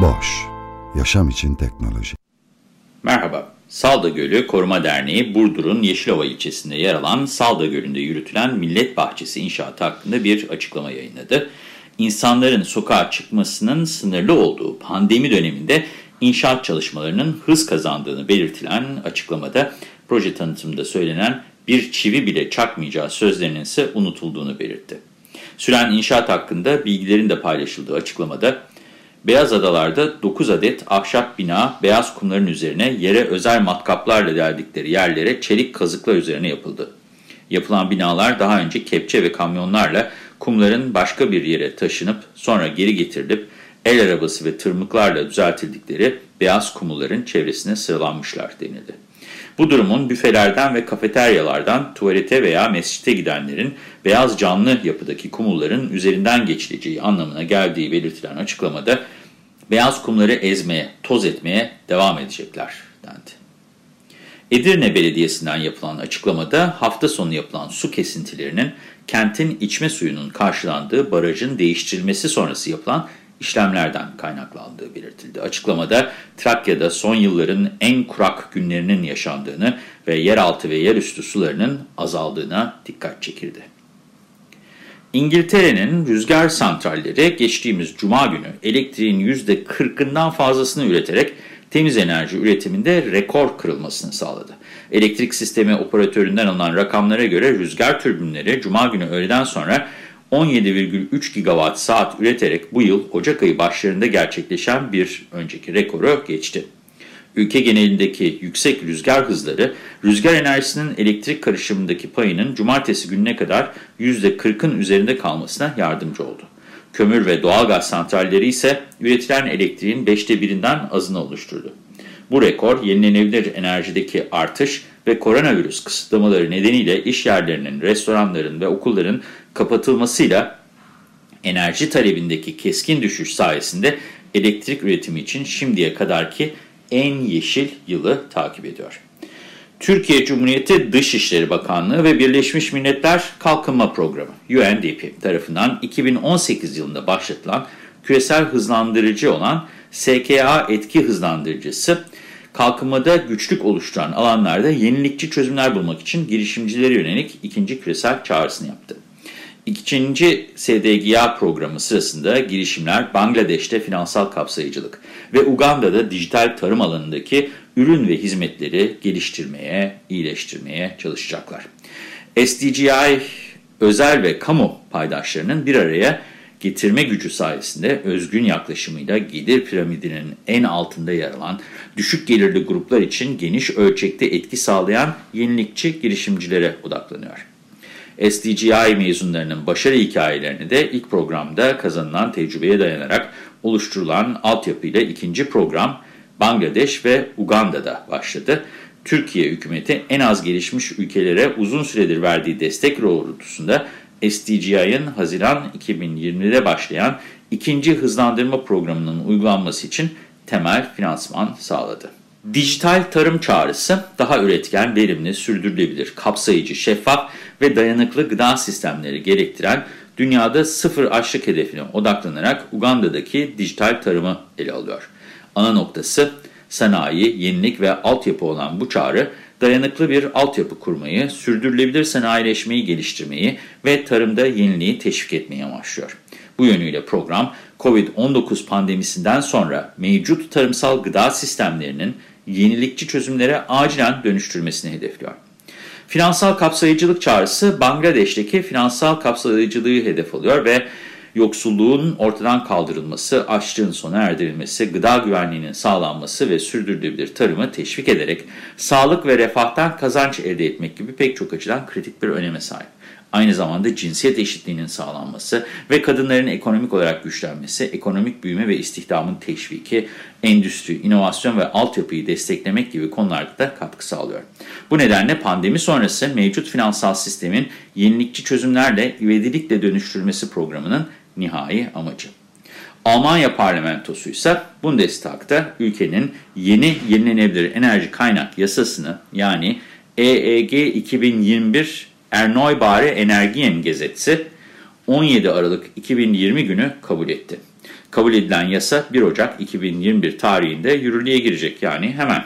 Boş, yaşam için teknoloji. Merhaba, Salda Gölü Koruma Derneği Burdur'un Yeşilova ilçesinde yer alan Salda Gölü'nde yürütülen Millet Bahçesi inşaatı hakkında bir açıklama yayınladı. İnsanların sokağa çıkmasının sınırlı olduğu pandemi döneminde inşaat çalışmalarının hız kazandığını belirtilen açıklamada proje tanıtımında söylenen bir çivi bile çakmayacağı sözlerinin ise unutulduğunu belirtti. Süren inşaat hakkında bilgilerin de paylaşıldığı açıklamada Beyaz Adalar'da 9 adet ahşap bina beyaz kumların üzerine yere özel matkaplarla deldikleri yerlere çelik kazıklar üzerine yapıldı. Yapılan binalar daha önce kepçe ve kamyonlarla kumların başka bir yere taşınıp sonra geri getirilip el arabası ve tırmıklarla düzeltildikleri beyaz kumulların çevresine sıralanmışlar denildi. Bu durumun büfelerden ve kafeteryalardan tuvalete veya mescite gidenlerin beyaz canlı yapıdaki kumulların üzerinden geçileceği anlamına geldiği belirtilen açıklamada beyaz kumları ezmeye, toz etmeye devam edecekler dendi. Edirne Belediyesi'nden yapılan açıklamada hafta sonu yapılan su kesintilerinin kentin içme suyunun karşılandığı barajın değiştirilmesi sonrası yapılan işlemlerden kaynaklandığı belirtildi. Açıklamada Trakya'da son yılların en kurak günlerinin yaşandığını ve yeraltı ve yerüstü sularının azaldığına dikkat çekildi. İngiltere'nin rüzgar santralleri geçtiğimiz cuma günü elektriğin %40'ından fazlasını üreterek temiz enerji üretiminde rekor kırılmasını sağladı. Elektrik sistemi operatöründen alınan rakamlara göre rüzgar türbinleri cuma günü öğleden sonra 17,3 gigawatt saat üreterek bu yıl Ocak ayı başlarında gerçekleşen bir önceki rekoru geçti. Ülke genelindeki yüksek rüzgar hızları, rüzgar enerjisinin elektrik karışımındaki payının cumartesi gününe kadar %40'ın üzerinde kalmasına yardımcı oldu. Kömür ve doğalgaz santralleri ise üretilen elektriğin 5'te birinden azını oluşturdu. Bu rekor yenilenebilir enerjideki artış ve koronavirüs kısıtlamaları nedeniyle iş yerlerinin, restoranların ve okulların kapatılmasıyla enerji talebindeki keskin düşüş sayesinde elektrik üretimi için şimdiye kadarki en yeşil yılı takip ediyor. Türkiye Cumhuriyeti Dışişleri Bakanlığı ve Birleşmiş Milletler Kalkınma Programı UNDP tarafından 2018 yılında başlatılan küresel hızlandırıcı olan SKA etki hızlandırıcısı, kalkınmada güçlük oluşturan alanlarda yenilikçi çözümler bulmak için girişimcilere yönelik ikinci küresel çağrısını yaptı. İkinci SDGA programı sırasında girişimler Bangladeş'te finansal kapsayıcılık ve Uganda'da dijital tarım alanındaki ürün ve hizmetleri geliştirmeye, iyileştirmeye çalışacaklar. SDGI özel ve kamu paydaşlarının bir araya getirme gücü sayesinde özgün yaklaşımıyla gelir piramidinin en altında yer alan düşük gelirli gruplar için geniş ölçekte etki sağlayan yenilikçi girişimcilere odaklanıyor. SDGI mezunlarının başarı hikayelerini de ilk programda kazanılan tecrübeye dayanarak oluşturulan altyapıyla ikinci program Bangladeş ve Uganda'da başladı. Türkiye hükümeti en az gelişmiş ülkelere uzun süredir verdiği destek doğrultusunda SDGI'ın Haziran 2020'de başlayan ikinci hızlandırma programının uygulanması için temel finansman sağladı. Dijital tarım çağrısı daha üretken, verimli, sürdürülebilir, kapsayıcı, şeffaf ve dayanıklı gıda sistemleri gerektiren dünyada sıfır açlık hedefine odaklanarak Uganda'daki dijital tarımı ele alıyor. Ana noktası sanayi, yenilik ve altyapı olan bu çağrı, dayanıklı bir altyapı kurmayı, sürdürülebilir sanayileşmeyi geliştirmeyi ve tarımda yeniliği teşvik etmeyi amaçlıyor. Bu yönüyle program, COVID-19 pandemisinden sonra mevcut tarımsal gıda sistemlerinin yenilikçi çözümlere acilen dönüştürmesini hedefliyor. Finansal kapsayıcılık çağrısı Bangladeş'teki finansal kapsayıcılığı hedef alıyor ve yoksulluğun ortadan kaldırılması, açlığın sona erdirilmesi, gıda güvenliğinin sağlanması ve sürdürülebilir tarımı teşvik ederek sağlık ve refahtan kazanç elde etmek gibi pek çok açıdan kritik bir öneme sahip. Aynı zamanda cinsiyet eşitliğinin sağlanması ve kadınların ekonomik olarak güçlenmesi, ekonomik büyüme ve istihdamın teşviki, endüstri, inovasyon ve altyapıyı desteklemek gibi konularda da katkı sağlıyor. Bu nedenle pandemi sonrası mevcut finansal sistemin yenilikçi çözümlerle ivedilikle dönüştürülmesi programının nihai amacı. Almanya parlamentosu ise Bundestag'da ülkenin yeni yenilenebilir enerji kaynak yasasını yani EEG 2021 Erneuerbare Energien Gesetzi 17 Aralık 2020 günü kabul etti. Kabul edilen yasa 1 Ocak 2021 tarihinde yürürlüğe girecek yani hemen.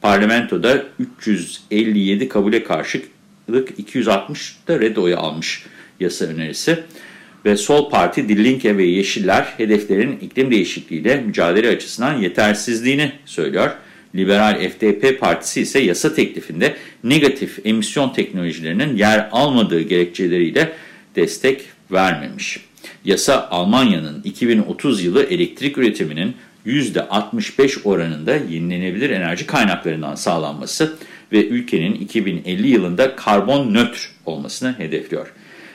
Parlamentoda 357 kabule karşılık 260 da red oyu almış yasa önerisi ve Sol Parti, Dillinke ve Yeşiller hedeflerin iklim değişikliğiyle mücadele açısından yetersizliğini söylüyor. Liberal FDP Partisi ise yasa teklifinde negatif emisyon teknolojilerinin yer almadığı gerekçeleriyle destek vermemiş. Yasa Almanya'nın 2030 yılı elektrik üretiminin %65 oranında yenilenebilir enerji kaynaklarından sağlanması ve ülkenin 2050 yılında karbon nötr olmasını hedefliyor.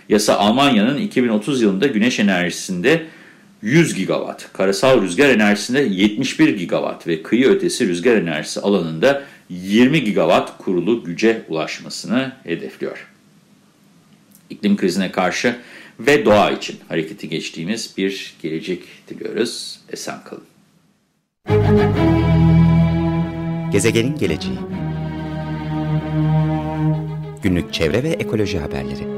Yasa Almanya'nın 2030 yılında güneş enerjisinde 100 gigawatt, karasal rüzgar enerjisinde 71 gigawatt ve kıyı ötesi rüzgar enerjisi alanında 20 gigawatt kurulu güce ulaşmasını hedefliyor. İklim krizine karşı ve doğa için hareketi geçtiğimiz bir gelecek diliyoruz. Esen kalın. Gezegenin geleceği Günlük çevre ve ekoloji haberleri